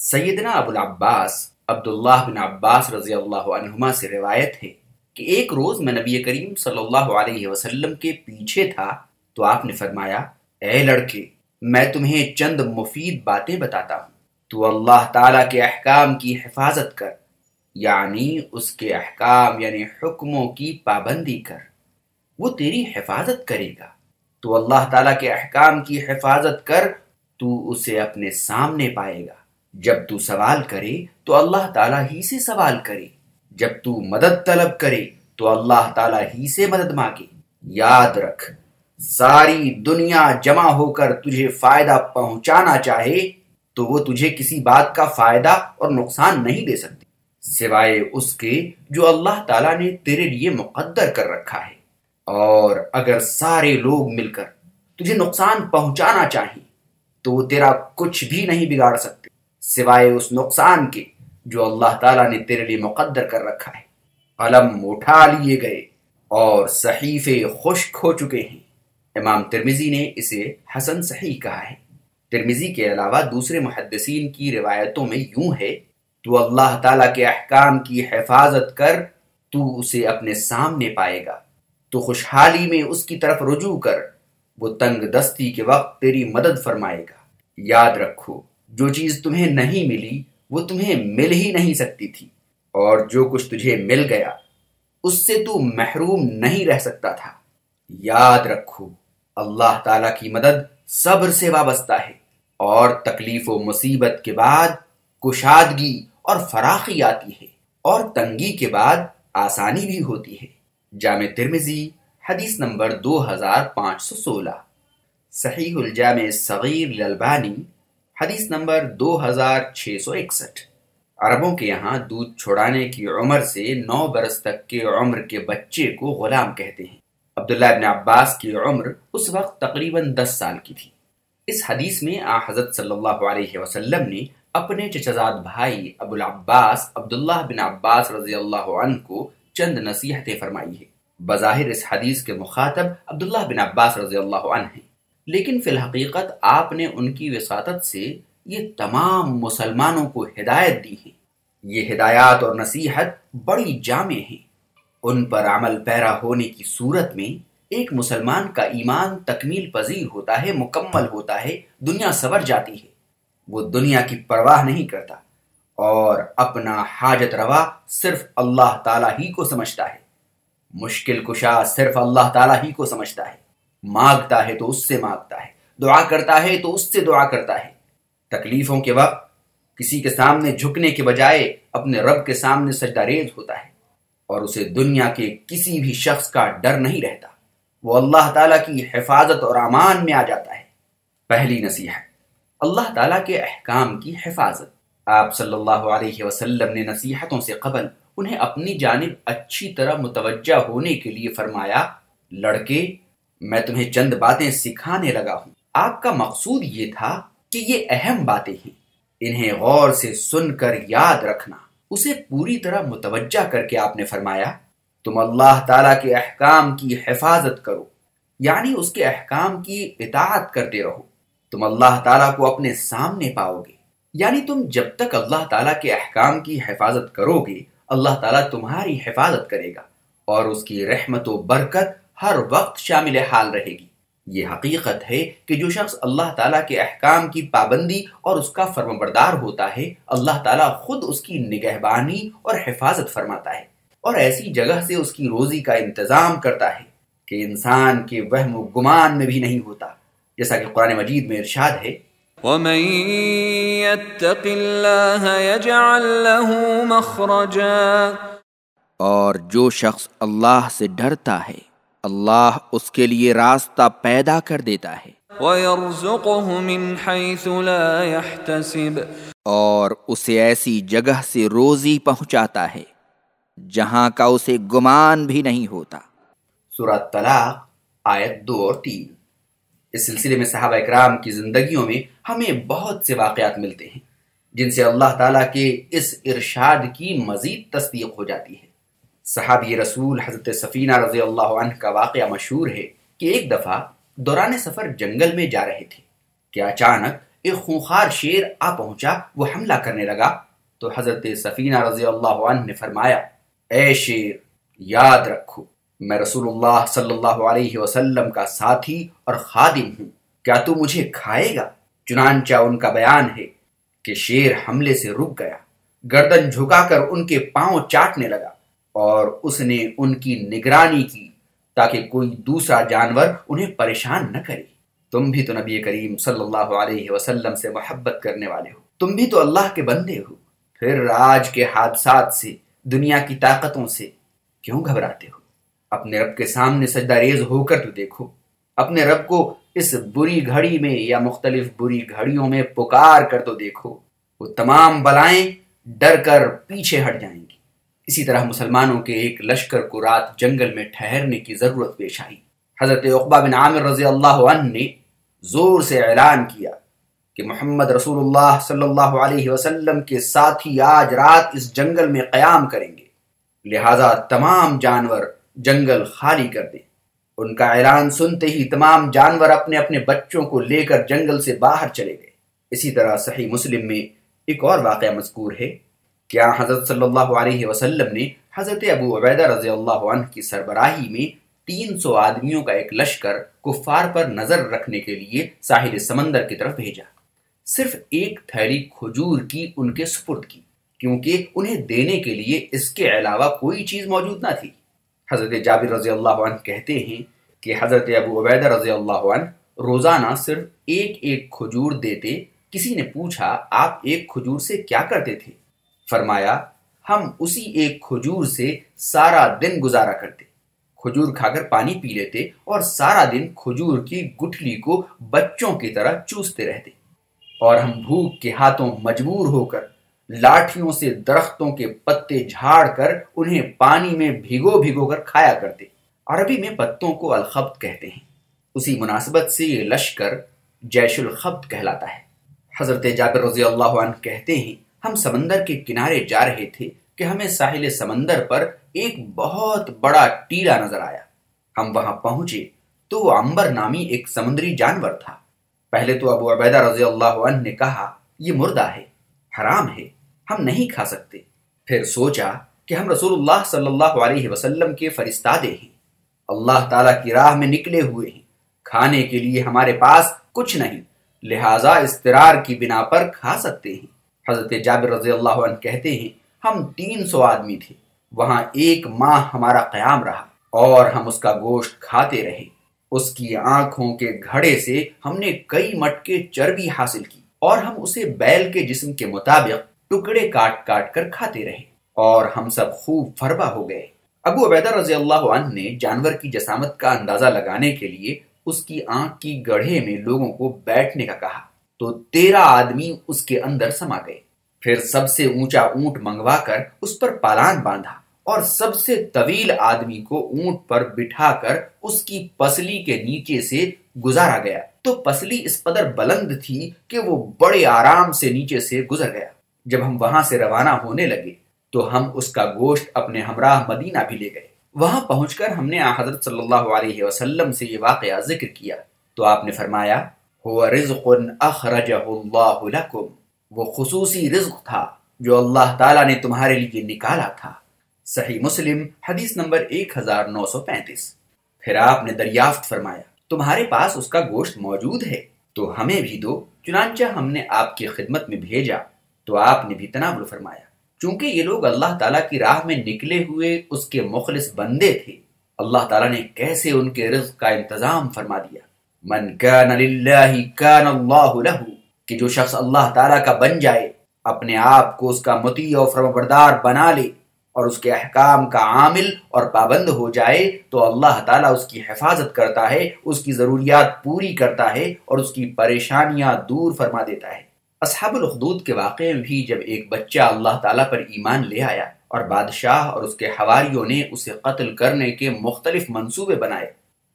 سیدنا ابو العباس، عبداللہ بن عباس رضی اللہ عنہما سے روایت ہے کہ ایک روز میں نبی کریم صلی اللہ علیہ وسلم کے پیچھے تھا تو آپ نے فرمایا، اے لڑکے، میں تمہیں چند مفید باتیں بتاتا ہوں۔ تو اللہ تعالیٰ کے احکام کی حفاظت کر یعنی اس کے احکام یعنی حکموں کی پابندی کر، وہ تیری حفاظت کرے گا۔ تو اللہ تعالیٰ کے احکام کی حفاظت کر، تو اسے اپنے سامنے پائے گا۔ جب تو سوال کرے تو اللہ تعالیٰ ہی سے سوال کرے۔ جب تو مدد طلب کرے تو اللہ تعالیٰ ہی سے مدد مانگے۔ یاد رکھ، ساری دنیا جمع ہو کر تجھے فائدہ پہنچانا چاہے تو وہ تجھے کسی بات کا فائدہ اور نقصان نہیں دے سکتی سوائے اس کے جو اللہ تعالیٰ نے تیرے لیے مقدر کر رکھا ہے۔ اور اگر سارے لوگ مل کر تجھے نقصان پہنچانا چاہیں تو وہ تیرا کچھ بھی نہیں بگاڑ سکتے۔ سوائے اس نقصان کے جو اللہ تعالیٰ نے تیرے لیے مقدر کر رکھا ہے۔ قلم اٹھا لیے گئے اور صحیفے خشک ہو چکے ہیں۔ امام ترمیزی نے اسے حسن صحیح کہا ہے۔ ترمیزی کے علاوہ دوسرے محدثین کی روایتوں میں یوں ہے، تو اللہ تعالیٰ کے احکام کی حفاظت کر تو اسے اپنے سامنے پائے گا۔ تو خوشحالی میں اس کی طرف رجوع کر، وہ تنگ دستی کے وقت تیری مدد فرمائے گا۔ یاد رکھو جو چیز تمہیں نہیں ملی، وہ تمہیں مل ہی نہیں سکتی تھی۔ اور جو کچھ تجھے مل گیا، اس سے تو محروم نہیں رہ سکتا تھا۔ یاد رکھو، اللہ تعالی کی مدد صبر سے وابستہ ہے۔ اور تکلیف و مصیبت کے بعد کشادگی اور فراخی آتی ہے۔ اور تنگی کے بعد آسانی بھی ہوتی ہے۔ جامع ترمزی حدیث نمبر دو ہزار پانچ سو سولہ۔ صحیح الجامع صغیر للبانی حدیث نمبر دو ہزار چھ سو اکسٹھ۔ عربوں کے یہاں دودھ چھوڑانے کی عمر سے نو برس تک کے عمر کے بچے کو غلام کہتے ہیں۔ عبداللہ ابن عباس کی عمر اس وقت تقریباً دس سال کی تھی۔ اس حدیث میں آ حضرت صلی اللہ علیہ وسلم نے اپنے چچزاد بھائی ابو العباس عبداللہ بن عباس رضی اللہ عنہ کو چند نصیحتیں فرمائی ہے بظاہر اس حدیث کے مخاطب عبداللہ بن عباس رضی اللہ عنہ ہیں۔ لیکن فی الحقیقت آپ نے ان کی وساطت سے یہ تمام مسلمانوں کو ہدایت دی ہے۔ یہ ہدایات اور نصیحت بڑی جامع ہیں۔ ان پر عمل پیرا ہونے کی صورت میں ایک مسلمان کا ایمان تکمیل پذیر ہوتا ہے، مکمل ہوتا ہے، دنیا سور جاتی ہے۔ وہ دنیا کی پرواہ نہیں کرتا اور اپنا حاجت روا صرف اللہ تعالیٰ ہی کو سمجھتا ہے۔ مشکل کشا صرف اللہ تعالیٰ ہی کو سمجھتا ہے۔ مانگتا ہے تو اس سے مانگتا ہے۔ دعا کرتا ہے تو اس سے دعا کرتا ہے۔ تکلیفوں کے وقت کسی کے سامنے جھکنے کے بجائے اپنے رب کے سامنے سجدہ ریز ہوتا ہے اور اسے دنیا کے کسی بھی شخص کا ڈر نہیں رہتا۔ وہ اللہ تعالیٰ کی حفاظت اور امان میں آ جاتا ہے۔ پہلی نصیحت، اللہ تعالیٰ کے احکام کی حفاظت۔ آپ صلی اللہ علیہ وسلم نے نصیحتوں سے قبل انہیں اپنی جانب اچھی طرح متوجہ ہونے کے لیے فرمایا، لڑکے میں تمہیں چند باتیں سکھانے لگا ہوں۔ آپ کا مقصود یہ تھا کہ یہ اہم باتیں ہیں۔ انہیں غور سے سن کر یاد رکھنا۔ اسے پوری طرح متوجہ کر کے آپ نے فرمایا، تم اللہ تعالیٰ کے احکام کی حفاظت کرو۔ یعنی اس کے احکام کی اطاعت کرتے رہو۔ تم اللہ تعالیٰ کو اپنے سامنے پاؤ گے یعنی تم جب تک اللہ تعالیٰ کے احکام کی حفاظت کرو گے اللہ تعالیٰ تمہاری حفاظت کرے گا اور اس کی رحمت و برکت ہر وقت شامل حال رہے گی۔ یہ حقیقت ہے کہ جو شخص اللہ تعالیٰ کے احکام کی پابندی اور اس کا فرم بردار ہوتا ہے اللہ تعالیٰ خود اس کی نگہبانی اور حفاظت فرماتا ہے اور ایسی جگہ سے اس کی روزی کا انتظام کرتا ہے کہ انسان کے وہم و گمان میں بھی نہیں ہوتا۔ جیسا کہ قرآن مجید میں ارشاد ہے۔ وَمَن يَتَّقِ اللَّهَ يَجْعَل لَّهُ مَخْرَجًا۔ اور جو شخص اللہ سے ڈرتا ہے اللہ اس کے لیے راستہ پیدا کر دیتا ہے۔ وَيَرْزُقُهُ مِنْ حَيْثُ لَا يَحْتَسِبْ۔ اور اسے ایسی جگہ سے روزی پہنچاتا ہے جہاں کا اسے گمان بھی نہیں ہوتا۔ سورہ طلاق آیت دو اور تین۔ اس سلسلے میں صحابہ اکرام کی زندگیوں میں ہمیں بہت سے واقعات ملتے ہیں جن سے اللہ تعالیٰ کے اس ارشاد کی مزید تصدیق ہو جاتی ہے۔ صحابی رسول حضرت سفینہ رضی اللہ عنہ کا واقعہ مشہور ہے کہ ایک دفعہ دوران سفر جنگل میں جا رہے تھے کہ اچانک ایک خونخار شیر آ پہنچا، وہ حملہ کرنے لگا۔ تو حضرت سفینہ رضی اللہ عنہ نے فرمایا، اے شیر، یاد رکھو، میں رسول اللہ صلی اللہ علیہ وسلم کا ساتھی اور خادم ہوں۔ کیا تو مجھے کھائے گا؟ چنانچہ ان کا بیان ہے کہ شیر حملے سے رک گیا۔ گردن جھکا کر ان کے پاؤں چاٹنے لگا۔ اور اس نے ان کی نگرانی کی تاکہ کوئی دوسرا جانور انہیں پریشان نہ کرے۔ تم بھی تو نبی کریم صلی اللہ علیہ وسلم سے محبت کرنے والے ہو۔ تم بھی تو اللہ کے بندے ہو۔ پھر آج کے حادثات سے، دنیا کی طاقتوں سے کیوں گھبراتے ہو؟ اپنے رب کے سامنے سجدہ ریز ہو کر تو دیکھو۔ اپنے رب کو اس بری گھڑی میں یا مختلف بری گھڑیوں میں پکار کر تو دیکھو۔ وہ تمام بلائیں ڈر کر پیچھے ہٹ جائیں گی۔ اسی طرح مسلمانوں کے ایک لشکر کو رات جنگل میں ٹھہرنے کی ضرورت پیش آئی۔ حضرت اقبا بن عامر رضی اللہ عنہ نے زور سے اعلان کیا کہ محمد رسول اللہ صلی اللہ علیہ وسلم کے ساتھی آج رات اس جنگل میں قیام کریں گے۔ لہذا تمام جانور جنگل خالی کر دیں۔ ان کا اعلان سنتے ہی تمام جانور اپنے اپنے بچوں کو لے کر جنگل سے باہر چلے گئے۔ اسی طرح صحیح مسلم میں ایک اور واقعہ مذکور ہے۔ کیا حضرت صلی اللہ علیہ وسلم نے حضرت ابو عبیدہ رضی اللہ عنہ کی سربراہی میں تین سو آدمیوں کا ایک لشکر کفار پر نظر رکھنے کے لیے ساحل سمندر کی طرف بھیجا۔ صرف ایک تھیلی کھجور کی ان کے سپرد کی، کیونکہ انہیں دینے کے لیے اس کے علاوہ کوئی چیز موجود نہ تھی۔ حضرت جابر رضی اللہ عنہ کہتے ہیں کہ حضرت ابو عبیدہ رضی اللہ عنہ روزانہ صرف ایک ایک کھجور دیتے، کسی نے پوچھا، آپ ایک کھجور سے کیا کرتے تھے؟ فرمایا، ہم اسی ایک کھجور سے سارا دن گزارا کرتے۔ کھجور کھا کر پانی پی لیتے اور سارا دن کھجور کی گٹھلی کو بچوں کی طرح چوستے رہتے۔ اور ہم بھوک کے ہاتھوں مجبور ہو کر لاٹھیوں سے درختوں کے پتے جھاڑ کر انہیں پانی میں بھگو بھگو کر کھایا کرتے۔ عربی میں پتوں کو الخبت کہتے ہیں۔ اسی مناسبت سے یہ لشکر جیش الخبت کہلاتا ہے۔ حضرت جابر رضی اللہ عنہ کہتے ہیں ہم سمندر کے کنارے جا رہے تھے کہ ہمیں ساحل سمندر پر ایک بہت بڑا ٹیلا نظر آیا۔ ہم وہاں پہنچے تو وہ امبر نامی ایک سمندری جانور تھا۔ پہلے تو ابو عبیدہ رضی اللہ عنہ نے کہا، یہ مردہ ہے، حرام ہے، ہم نہیں کھا سکتے۔ پھر سوچا کہ ہم رسول اللہ صلی اللہ علیہ وسلم کے فرستادے ہیں۔ اللہ تعالیٰ کی راہ میں نکلے ہوئے ہیں۔ کھانے کے لیے ہمارے پاس کچھ نہیں، لہٰذا استرار کی بنا پر کھا سکتے ہیں۔ حضرت جابر رضی اللہ عنہ کہتے ہیں، ہم تین سو آدمی تھے، وہاں ایک ماہ ہمارا قیام رہا اور ہم اس کا گوشت کھاتے رہے۔ اس کی آنکھوں کے گھڑے سے ہم نے کئی مٹکے چربی حاصل کی اور ہم اسے بیل کے جسم کے مطابق ٹکڑے کاٹ کاٹ کر کھاتے رہے اور ہم سب خوب فربا ہو گئے۔ ابو عبیدہ رضی اللہ عنہ نے جانور کی جسامت کا اندازہ لگانے کے لیے اس کی آنکھ کی گڑھے میں لوگوں کو بیٹھنے کا کہا۔ تو تیرہ آدمی اس کے اندر سما گئے۔ پھر سب سے اونچا اونٹ منگوا کر اس پر پالان باندھا اور سب سے طویل آدمی کو اونٹ پر بٹھا کر اس کی پسلی کے نیچے سے گزارا گیا۔ تو پسلی اس قدر بلند تھی کہ وہ بڑے آرام سے نیچے سے گزر گیا۔ جب ہم وہاں سے روانہ ہونے لگے تو ہم اس کا گوشت اپنے ہمراہ مدینہ بھی لے گئے۔ وہاں پہنچ کر ہم نے حضرت صلی اللہ علیہ وسلم سے یہ واقعہ ذکر کیا۔ تو آپ نے فرمایا رزق اخرجہ اللہ لکم وہ خصوصی رزق تھا جو اللہ تعالیٰ نے تمہارے لیے نکالا تھا۔ صحیح مسلم، حدیث نمبر ایک ہزار نو سو پینتیس۔ پھر آپ نے دریافت فرمایا، تمہارے پاس اس کا گوشت موجود ہے، تو ہمیں بھی دو۔ چنانچہ ہم نے آپ کی خدمت میں بھیجا، تو آپ نے بھی تناول فرمایا۔ چونکہ یہ لوگ اللہ تعالیٰ کی راہ میں نکلے ہوئے اس کے مخلص بندے تھے، اللہ تعالیٰ نے کیسے ان کے رزق کا انتظام فرما دیا؟ من کان للہ کان اللہ لہو، کہ جو شخص اللہ تعالیٰ کا بن جائے، اپنے آپ کو اس کا متی اور فرمبردار بنا لے اور اس کے احکام کا عامل اور پابند ہو جائے، تو اللہ تعالیٰ اس کی حفاظت کرتا ہے، اس کی ضروریات پوری کرتا ہے اور اس کی پریشانیاں دور فرما دیتا ہے۔ اصحاب الخدود کے واقعے میں بھی جب ایک بچہ اللہ تعالیٰ پر ایمان لے آیا اور بادشاہ اور اس کے حواریوں نے اسے قتل کرنے کے مختلف منصوبے بنائے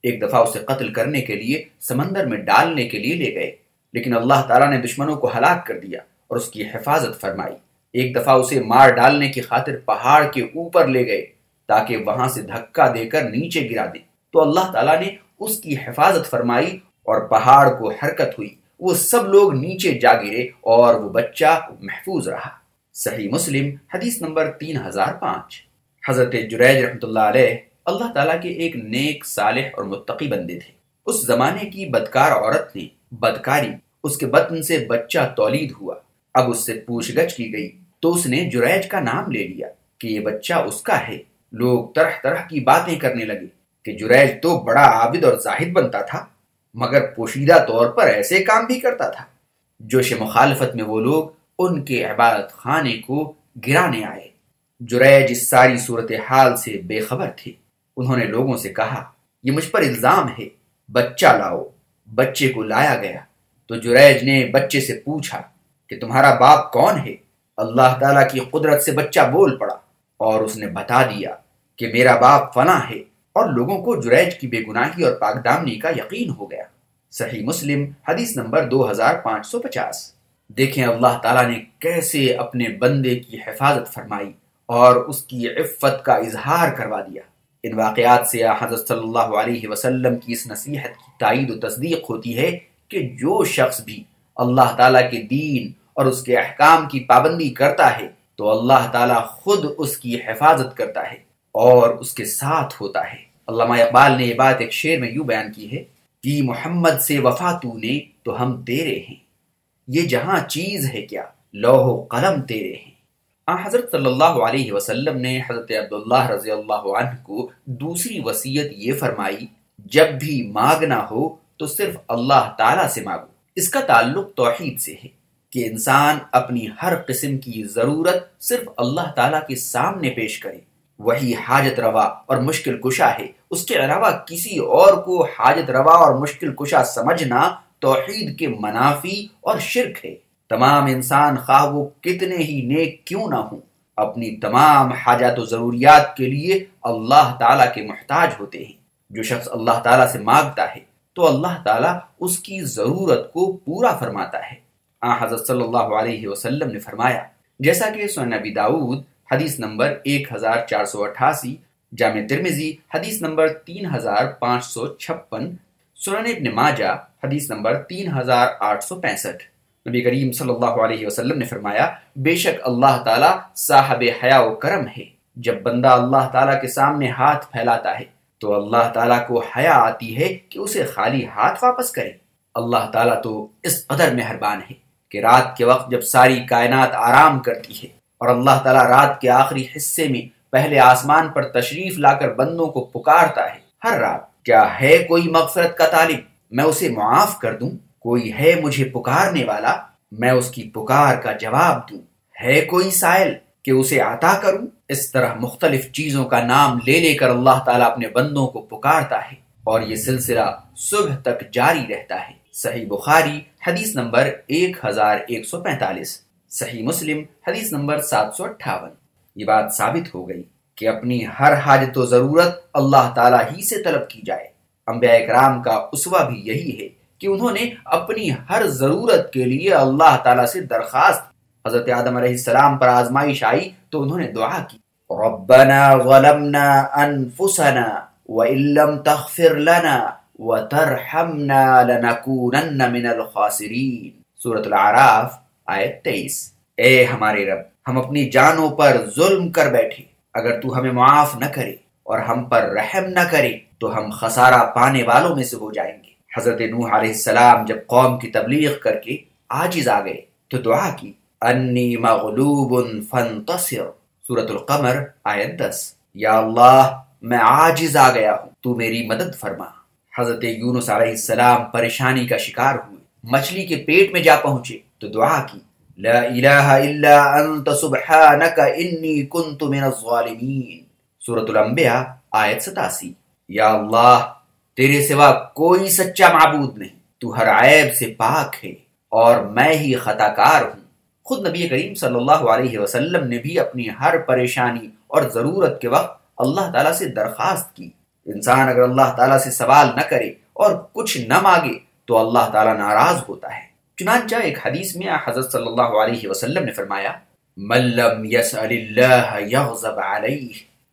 ایک دفعہ اسے قتل کرنے کے لیے، سمندر میں ڈالنے کے لیے لے گئے۔ لیکن اللہ تعالیٰ نے دشمنوں کو ہلاک کر دیا اور اس کی حفاظت فرمائی۔ ایک دفعہ اسے مار ڈالنے کی خاطر پہاڑ کے اوپر لے گئے تاکہ وہاں سے دھکا دے کر نیچے گرا دے۔ تو اللہ تعالیٰ نے اس کی حفاظت فرمائی اور پہاڑ کو حرکت ہوئی۔ وہ سب لوگ نیچے جا گرے اور وہ بچہ محفوظ رہا۔ صحیح مسلم، حدیث نمبر تین ہزار پانچ۔ حضرت جریج رحمۃ اللہ علیہ اللہ تعالیٰ کے ایک نیک، صالح اور متقی بندے تھے۔ اس زمانے کی بدکار عورت نے بدکاری، اس کے بطن سے بچہ تولید ہوا۔ اب اس سے پوچھ گچھ کی گئی تو اس نے جریج کا نام لے لیا کہ یہ بچہ اس کا ہے۔ لوگ طرح طرح کی باتیں کرنے لگے کہ جریج تو بڑا عابد اور زاہد بنتا تھا، مگر پوشیدہ طور پر ایسے کام بھی کرتا تھا۔ جوش مخالفت میں وہ لوگ ان کے عبادت خانے کو گرانے آئے۔ جریج اس ساری صورتحال سے بے خبر تھے۔ انہوں نے لوگوں سے کہا، یہ مجھ پر الزام ہے، بچہ لاؤ، بچے کو لایا گیا۔ تو جریج نے بچے سے پوچھا کہ تمہارا باپ کون ہے؟ اللہ تعالیٰ کی قدرت سے بچہ بول پڑا اور اس نے بتا دیا کہ میرا باپ فنا ہے اور لوگوں کو جریج کی بے گناہی اور پاک دامنی کا یقین ہو گیا۔ صحیح مسلم، حدیث نمبر دو ہزار پانچ سو پچاس۔ دیکھیں اللہ تعالیٰ نے کیسے اپنے بندے کی حفاظت فرمائی اور اس کی عفت کا اظہار کروا دیا۔ ان واقعات سے حضرت صلی اللہ علیہ وسلم کی اس نصیحت کی تائید و تصدیق ہوتی ہے کہ جو شخص بھی اللہ تعالیٰ کے دین اور اس کے احکام کی پابندی کرتا ہے تو اللہ تعالیٰ خود اس کی حفاظت کرتا ہے اور اس کے ساتھ ہوتا ہے۔ علامہ اقبال نے یہ بات ایک شعر میں یوں بیان کی ہے کہ محمد سے وفا تو نے تو ہم تیرے ہیں، یہ جہاں چیز ہے کیا لوہ قلم تیرے ہیں۔ حضرت صلی اللہ علیہ وسلم نے حضرت عبداللہ رضی اللہ عنہ کو دوسری وسیعت یہ فرمائی، جب بھی مانگنا ہو تو صرف اللہ تعالی سے مانگو۔ اس کا تعلق توحید سے ہے کہ انسان اپنی ہر قسم کی ضرورت صرف اللہ تعالیٰ کے سامنے پیش کرے۔ وہی حاجت روا اور مشکل کشا ہے۔ اس کے علاوہ کسی اور کو حاجت روا اور مشکل کشا سمجھنا توحید کے منافی اور شرک ہے۔ تمام انسان خواہ وہ کتنے ہی نیک کیوں نہ ہوں، اپنی تمام حاجات و ضروریات کے لیے اللہ تعالیٰ کے محتاج ہوتے ہیں۔ جو شخص اللہ تعالیٰ سے مانگتا ہے، تو اللہ تعالیٰ اس کی ضرورت کو پورا فرماتا ہے۔ آن حضرت صلی اللہ علیہ وسلم نے فرمایا، جیسا کہ نبی داود حدیث نمبر 1488 جامع ترمیزی حدیث نمبر 3556 سنن ابن ماجہ، حدیث نمبر 3865 نبی کریم صلی اللہ علیہ وسلم نے فرمایا، بے شک اللہ تعالیٰ صاحب حیا و کرم ہے۔ جب بندہ اللہ تعالیٰ کے سامنے ہاتھ پھیلاتا ہے، تو اللہ تعالیٰ کو حیا آتی ہے کہ اسے خالی ہاتھ واپس کرے۔ اللہ تعالیٰ تو اس قدر مہربان ہے کہ رات کے وقت جب ساری کائنات آرام کرتی ہے، اور اللہ تعالیٰ رات کے آخری حصے میں پہلے آسمان پر تشریف لا کر بندوں کو پکارتا ہے۔ ہر رات، کیا ہے کوئی مغفرت کا طالب؟ میں اسے معاف کر دوں۔ کوئی ہے مجھے پکارنے والا؟ میں اس کی پکار کا جواب دوں۔ ہے کوئی سائل کہ اسے عطا کروں؟ اس طرح مختلف چیزوں کا نام لے لے کر اللہ تعالیٰ اپنے بندوں کو پکارتا ہے اور یہ سلسلہ صبح تک جاری رہتا ہے۔ صحیح بخاری حدیث نمبر ایک ہزار ایک سو پینتالیس۔ صحیح مسلم حدیث نمبر سات سو اٹھاون۔ یہ بات ثابت ہو گئی کہ اپنی ہر حاجت و ضرورت اللہ تعالیٰ ہی سے طلب کی جائے۔ انبیاء اکرام کا اسوا بھی یہی ہے کہ انہوں نے اپنی ہر ضرورت کے لیے اللہ تعالیٰ سے درخواست حضرت آدم علیہ السلام پر آزمائش آئی تو انہوں نے دعا کی۔ ربنا ظلمنا انفسنا وَإِن لَمْ تَغْفِرْ لَنَا وَتَرْحَمْنَا لَنَكُونَنَّ مِنَ الْخَاسِرِينَ سورة العراف، آیت تیئیس۔ اے ہمارے رب، ہم اپنی جانوں پر ظلم کر بیٹھے۔ اگر تو ہمیں معاف نہ کرے اور ہم پر رحم نہ کرے تو ہم خسارہ پانے والوں میں سے ہو جائیں گے۔ حضرت نوح علیہ السلام جب قوم کی تبلیغ کر کے آجز آ گئے تو دعا کی، انی مغلوب فانتصر. سورة القمر، آیت دس۔ یا اللہ، میں آجز آ گیا ہوں، تو میری مدد فرما۔ حضرت یونس علیہ السلام پریشانی کا شکار ہوئے، مچھلی کے پیٹ میں جا پہنچے، تو دعا کی۔ لا الہ الا انت، سبحانک، انی کنت من الظالمین. سورة الانبیاء، آیت ستاسی۔ یا اللہ تیرے سوا کوئی سچا معبود نہیں۔ تو ہر عیب سے پاک ہے اور میں ہی خطا کار ہوں۔ خود نبی کریم صلی اللہ علیہ وسلم نے بھی اپنی ہر پریشانی اور ضرورت کے وقت اللہ تعالیٰ سے درخواست کی۔ انسان اگر اللہ تعالیٰ سے سوال نہ کرے اور کچھ نہ مانگے تو اللہ تعالیٰ ناراض ہوتا ہے۔ چنانچہ ایک حدیث میں حضرت صلی اللہ علیہ وسلم نے فرمایا، من لم يسأل اللہ یغضب علیہ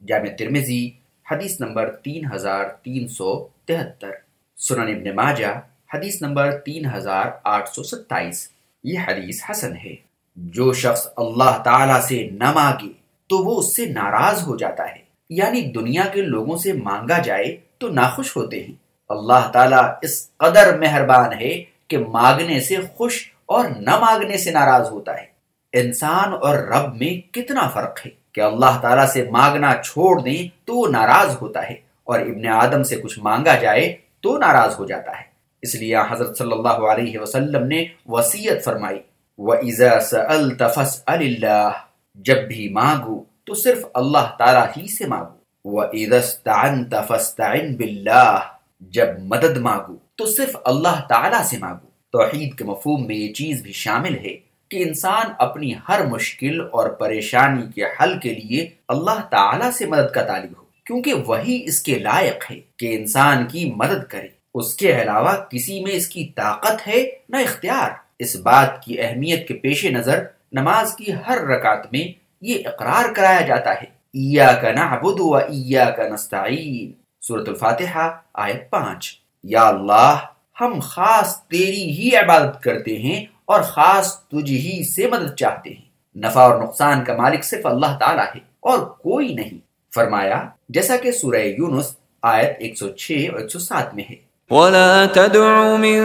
جامع ترمزی حدیث نمبر تین ہزار تین سو تہتر۔ سنن ابن ماجہ، حدیث نمبر تین ہزار آٹھ سو ستائیس۔ یہ حدیث حسن ہے۔ جو شخص اللہ تعالی سے نہ مانگے تو وہ اس سے ناراض ہو جاتا ہے۔ یعنی دنیا کے لوگوں سے مانگا جائے تو ناخوش ہوتے ہیں۔ اللہ تعالیٰ اس قدر مہربان ہے کہ مانگنے سے خوش اور نہ مانگنے سے ناراض ہوتا ہے۔ انسان اور رب میں کتنا فرق ہے؟ کہ اللہ تعالیٰ سے مانگنا چھوڑ دیں تو ناراض ہوتا ہے اور ابن آدم سے کچھ مانگا جائے تو ناراض ہو جاتا ہے۔ اس لیے حضرت صلی اللہ علیہ وسلم نے وسیعت فرمائی، وَإِذَا سَأَلْتَ فَاسْأَلِ اللَّهِ، جب بھی مانگو تو صرف اللہ تعالیٰ ہی سے مانگو۔ وَإِذَا اسْتَعَنْتَ فَاسْتَعِنْ بِاللَّهِ، جب مدد مانگو تو صرف اللہ تعالیٰ سے مانگو۔ توحید کے مفہوم میں یہ چیز بھی شامل ہے۔ کہ انسان اپنی ہر مشکل اور پریشانی کے حل کے لیے اللہ تعالیٰ سے مدد کا طالب ہو، کیونکہ وہی اس کے لائق ہے کہ انسان کی مدد کرے۔ اس کے علاوہ کسی میں اس کی طاقت ہے نہ اختیار۔ اس بات کی اہمیت کے پیش نظر نماز کی ہر رکعت میں یہ اقرار کرایا جاتا ہے۔ ایاک نعبد و ایاک نستعین۔ سورة الفاتحہ، آیت پانچ۔ یا اللہ، ہم خاص تیری ہی عبادت کرتے ہیں اور خاص تجھ ہی سے مدد چاہتے ہیں۔ نفع اور نقصان کا مالک صرف اللہ تعالیٰ ہے اور کوئی نہیں۔ فرمایا، جیسا کہ سورہ یونس آیت 106 اور 107 میں ہے۔ ولا تدع من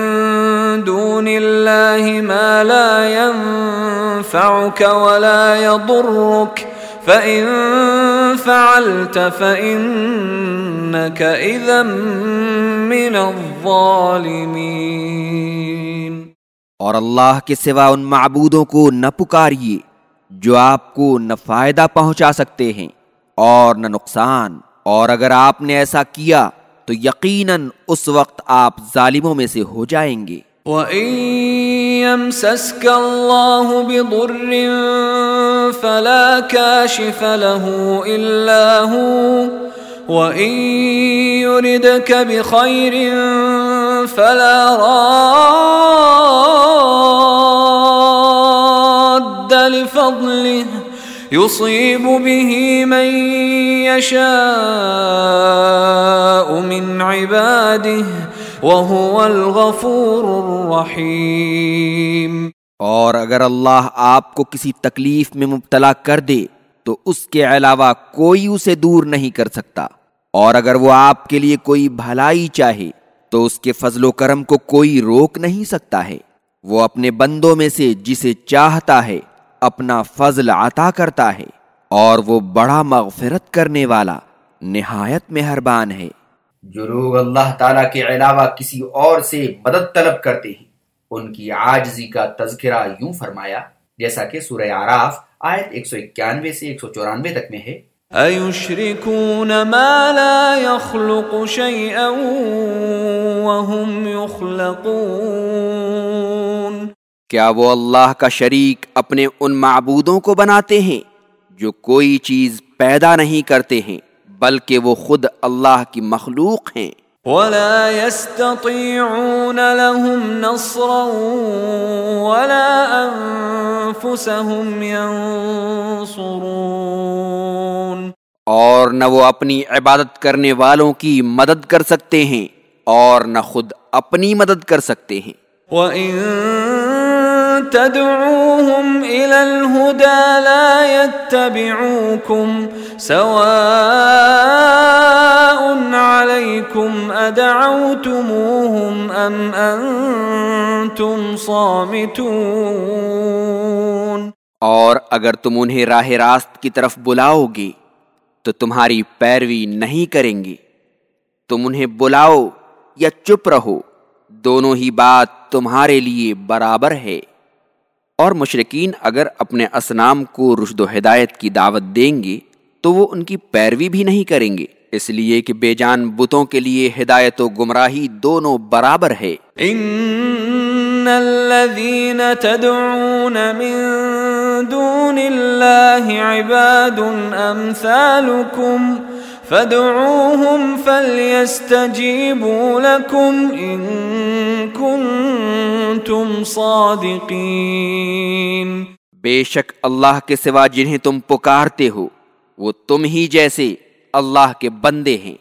دون الله ما لا ينفعك ولا يضرك۔ فإن فعلت فإنك إذا من الظالمين۔ اور اللہ کے سوا ان معبودوں کو نہ پکاریے جو آپ کو نہ فائدہ پہنچا سکتے ہیں اور نہ نقصان۔ اور اگر آپ نے ایسا کیا تو یقیناً اس وقت آپ ظالموں میں سے ہو جائیں گے۔ وَإِن يَمْسَسْكَ اللَّهُ بِضُرٍّ فَلَا كَاشِفَ لَهُ إِلَّا هُوَ۔ وَإِن يُرِدْكَ بِخَيْرٍ فَلَا رَادَّ لِفَضْلِهِ يصيب به من يشاء من عباده وهو الغفور الرحيم۔ اور اگر اللہ آپ کو کسی تکلیف میں مبتلا کر دے تو اس کے علاوہ کوئی اسے دور نہیں کر سکتا۔ اور اگر وہ آپ کے لیے کوئی بھلائی چاہے، تو اس کے فضل و کرم کو کوئی روک نہیں سکتا ہے۔ وہ اپنے بندوں میں سے جسے چاہتا ہے، اپنا فضل عطا کرتا ہے۔ اور وہ بڑا مغفرت کرنے والا نہایت مہربان ہے۔ جو لوگ اللہ تعالیٰ کے علاوہ کسی اور سے مدد طلب کرتے ہیں، ان کی عاجزی کا تذکرہ یوں فرمایا، جیسا کہ سورہ آراف آیت 191 سے 194 تک میں ہے۔ أَيُشْرِكُونَ مَا لَا يَخْلُقُ شَيْئًا وَهُمْ يُخْلَقُونَ کیا وہ اللہ کا شریک اپنے ان معبودوں کو بناتے ہیں جو کوئی چیز پیدا نہیں کرتے ہیں بلکہ وہ خود اللہ کی مخلوق ہیں؟ ولا يستطيعون لهم نصرا ولا انفسهم ينصرون اور نہ وہ اپنی عبادت کرنے والوں کی مدد کر سکتے ہیں اور نہ خود اپنی مدد کر سکتے ہیں۔ وَإِن تدعوهم إلى الهدى لا يتبعوكم سواء عليكم أدعوتموهم أم أنتم صامتون اور اگر تم انہیں راہ راست کی طرف بلاؤ گے، تو تمہاری پیروی نہیں کریں گے۔ تم انہیں بلاؤ یا چپ رہو، دونوں ہی بات تمہارے لیے برابر ہے۔ اور مشرقین اگر اپنے اسنام کو رشد و ہدایت کی دعوت دیں گے تو وہ ان کی پیروی بھی نہیں کریں گے۔ اس لیے کہ بے جان بتوں کے لیے ہدایت و گمراہی دونوں برابر ہے۔ ان الذين تدعون من دون الله عباد امثالكم فادعوهم فليستجيبوا لكم ان كنتم صادقين. بے شک اللہ کے سوا جنہیں تم پکارتے ہو وہ تم ہی جیسے اللہ کے بندے ہیں۔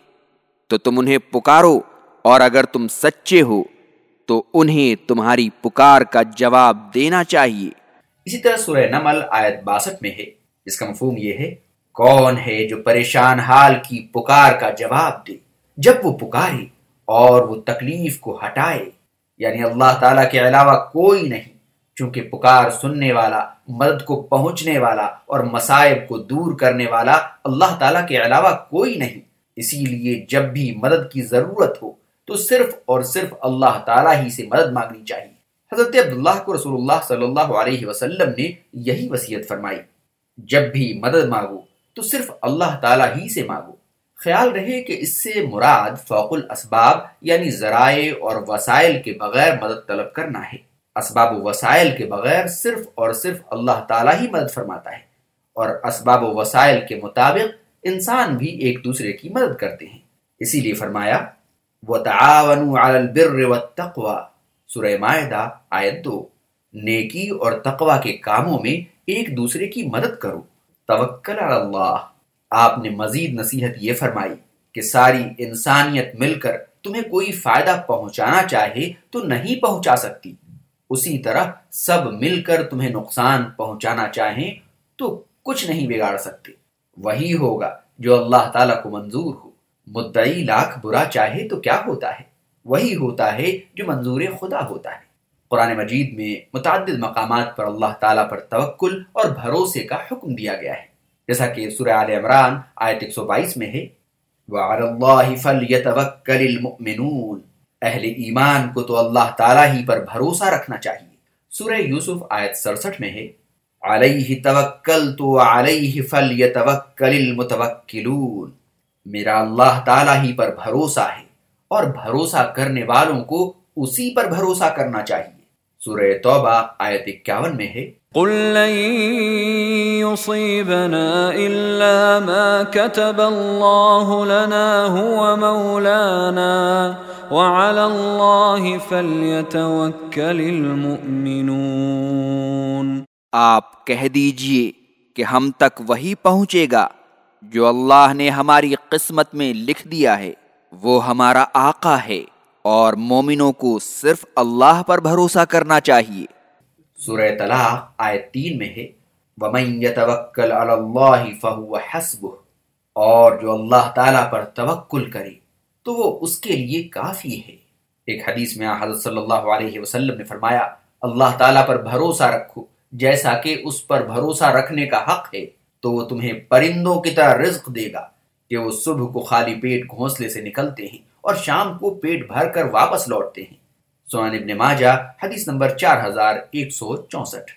تو تم انہیں پکارو اور اگر تم سچے ہو تو انہیں تمہاری پکار کا جواب دینا چاہیے۔ اسی طرح سورہ نمل آیت باسٹھ میں ہے جس کا مفہوم یہ ہے کون ہے جو پریشان حال کی پکار کا جواب دے؟ جب وہ پکارے اور وہ تکلیف کو ہٹائے یعنی اللہ تعالیٰ کے علاوہ کوئی نہیں، چونکہ پکار سننے والا، مدد کو پہنچنے والا اور مسائب کو دور کرنے والا اللہ تعالیٰ کے علاوہ کوئی نہیں۔ اسی لیے جب بھی مدد کی ضرورت ہو، تو صرف اور صرف اللہ تعالیٰ ہی سے مدد مانگنی چاہیے۔ حضرت عبداللہ کو رسول اللہ صلی اللہ علیہ وسلم نے یہی وصیت فرمائی، جب بھی مدد مانگو تو صرف اللہ تعالیٰ ہی سے مانگو۔ خیال رہے کہ اس سے مراد فوق الاسباب یعنی ذرائع اور وسائل کے بغیر مدد طلب کرنا ہے۔ اسباب و وسائل کے بغیر صرف اور صرف اللہ تعالیٰ ہی مدد فرماتا ہے۔ اور اسباب و وسائل کے مطابق انسان بھی ایک دوسرے کی مدد کرتے ہیں۔ اسی لیے فرمایا، وَتَعَاوَنُوا عَلَى الْبِرِّ وَالتَّقْوَى۔ سورہ آیت دو۔ نیکی اور تقوی کے کاموں میں ایک دوسرے کی مدد کرو۔ توکل علی اللہ۔ آپ نے مزید نصیحت یہ فرمائی کہ ساری انسانیت مل کر تمہیں کوئی فائدہ پہنچانا چاہے تو نہیں پہنچا سکتی۔ اسی طرح سب مل کر تمہیں نقصان پہنچانا چاہیں تو کچھ نہیں بگاڑ سکتے۔ وہی ہوگا جو اللہ تعالیٰ کو منظور ہو۔ مدعی لاکھ برا چاہے تو کیا ہوتا ہے؟ وہی ہوتا ہے جو منظور خدا ہوتا ہے۔ قرآن مجید میں متعدد مقامات پر اللہ تعالیٰ پر توکل اور بھروسے کا حکم دیا گیا ہے۔ جیسا کہ سورہ آل عمران آیت 122 میں ہے، وَعَلَى اللَّهِ فَلْيَتَوَكَّلِ الْمُؤْمِنُونَ۔ اہل ایمان کو تو اللہ تعالیٰ ہی پر بھروسہ رکھنا چاہیے۔ سورہ یوسف آیت سرسٹھ میں ہے علیہ توکلت علیہ فلیتوکل المتوکلون۔ میرا اللہ تعالیٰ ہی پر بھروسہ ہے اور بھروسہ کرنے والوں کو اسی پر بھروسہ کرنا چاہیے۔ سورہ توبہ آیت اکیاون میں ہے۔ قل لن يصيبنا إلا ما كتب الله لنا هو مولانا وعلى الله فليتوكل المؤمنون۔ آپ کہہ دیجیے کہ ہم تک وہی پہنچے گا جو اللہ نے ہماری قسمت میں لکھ دیا ہے۔ وہ ہمارا آقا ہے۔ اور مومنوں کو صرف اللہ پر بھروسہ کرنا چاہیے۔ سورہ طلاق آیت تین میں ہے، وَمَن يَتَوَكَّلْ عَلَى اللَّهِ فَهُوَ حَسْبُهُ، اور جو اللہ تعالیٰ پر توکل کرے، تو وہ اس کے لیے کافی ہے۔ ایک حدیث میں حضرت صلی اللہ علیہ وسلم نے فرمایا، اللہ تعالیٰ پر بھروسہ رکھو، جیسا کہ اس پر بھروسہ رکھنے کا حق ہے، تو وہ تمہیں پرندوں کی طرح رزق دے گا، کہ وہ صبح کو خالی پیٹ گھونسلے سے نکلتے ہیں اور شام کو پیٹ بھر کر واپس لوٹتے ہیں۔ سنان ابن ماجہ، حدیث نمبر چار ہزار ایک سو چونسٹھ۔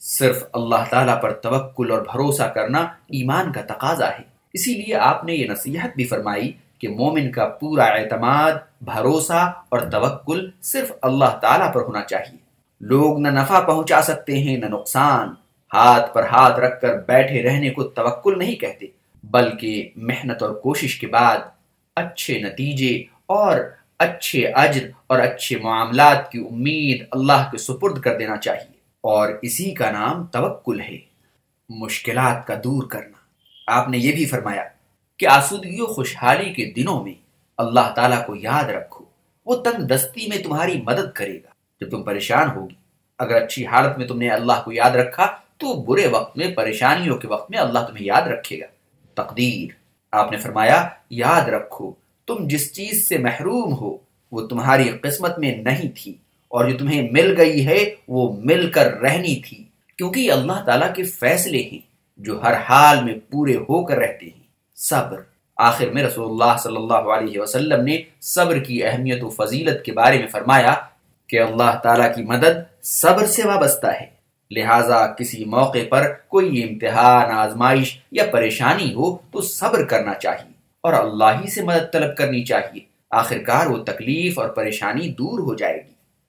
صرف اللہ تعالیٰ پر توکل اور بھروسہ کرنا ایمان کا تقاضا ہے۔ اسی لیے آپ نے یہ نصیحت بھی فرمائی کہ مومن کا پورا اعتماد، بھروسہ اور توکل صرف اللہ تعالیٰ پر ہونا چاہیے۔ لوگ نہ نفع پہنچا سکتے ہیں، نہ نقصان۔ ہاتھ پر ہاتھ رکھ کر بیٹھے رہنے کو توکل نہیں کہتے، بلکہ محنت اور کوشش کے بعد اچھے نتیجے اور اچھے اجر اور اچھے معاملات کی امید اللہ کے سپرد کر دینا چاہیے۔ اور اسی کا نام توکل ہے۔ مشکلات کا دور کرنا۔ آپ نے یہ بھی فرمایا کہ آسودگی و خوشحالی کے دنوں میں اللہ تعالیٰ کو یاد رکھو۔ وہ تنگ دستی میں تمہاری مدد کرے گا۔ جب تم پریشان ہوگی، اگر اچھی حالت میں تم نے اللہ کو یاد رکھا، تو برے وقت میں، پریشانیوں کے وقت میں اللہ تمہیں یاد رکھے گا۔ تقدیر۔ آپ نے فرمایا، یاد رکھو، تم جس چیز سے محروم ہو، وہ تمہاری قسمت میں نہیں تھی، اور جو تمہیں مل گئی ہے، وہ مل کر رہنی تھی، کیونکہ اللہ تعالیٰ کے فیصلے ہیں، جو ہر حال میں پورے ہو کر رہتے ہیں۔ صبر۔ آخر میں رسول اللہ صلی اللہ علیہ وسلم نے صبر کی اہمیت و فضیلت کے بارے میں فرمایا کہ اللہ تعالیٰ کی مدد صبر سے وابستہ ہے۔ لہٰذا کسی موقع پر کوئی امتحان، آزمائش یا پریشانی ہو تو صبر کرنا چاہیے اور اللہ ہی سے مدد طلب کرنی چاہیے۔ آخرکار وہ تکلیف اور پریشانی دور ہو جائے گی۔